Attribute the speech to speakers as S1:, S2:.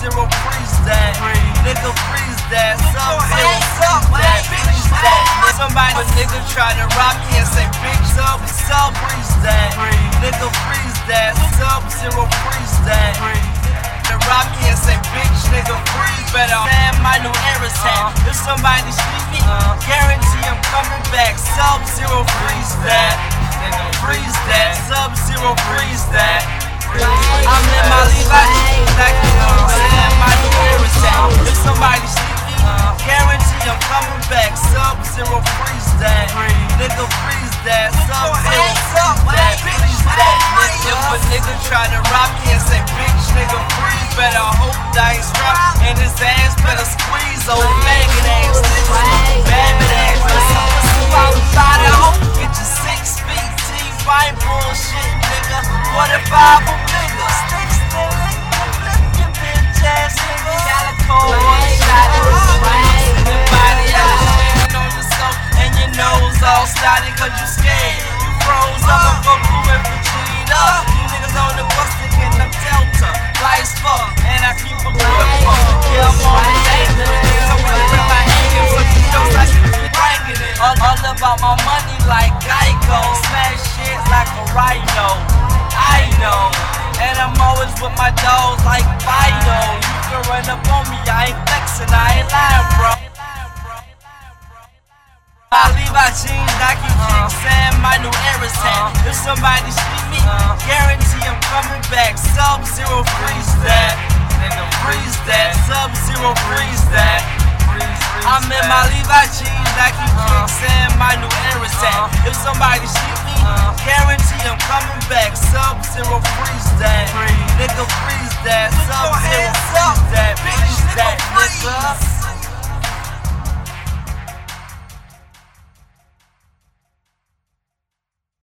S1: Zero, freeze that. Nigga, freeze that. Sub Zero, that. Freeze that. Somebody, a nigga try to rob me and say, bitch, sub, sub, freeze that. Nigga, freeze that. Sub Zero, freeze that. To rob me and say, bitch, nigga, freeze. Better man, my new era set. If somebody sleep me, guarantee I'm coming back. Sub Zero, freeze that. Nigga, freeze that. Sub Zero, freeze that. I'm in my Levi that. Nigga, freeze that. Sub Zero, freeze that. Freeze that. If a nigga try to rob me and say, bitch, nigga, freeze, better hope that ain't strapped. And his ass better squeeze, old maggot ass nigga. Bad ass nigga. Outside the hope, get your six feet bullshit, nigga. What if I cause you scared. You froze up, I'm gon' do it for up. You niggas on the bus thinking I'm Delta. Life's fuck, and I keep a good fuck. Yeah, I'm on the table. So when I grab my hand, so you know like you be banging it. All, all about my money like Geico. Smash shit like a rhino. I know. And I'm always with my dogs like Fido. You can run up on me, I ain't flexing, I ain't I leave out jeans, Nike kicks, and my new era set. If somebody see me, guarantee I'm coming back. Sub Zero, freeze that. Nigga, freeze that. Sub Zero, freeze that. I'm in my Levi jeans, Nike kicks, and my new era set. If somebody see me, guarantee I'm coming back. Sub Zero, freeze that. Nigga, freeze that. Sub Zero,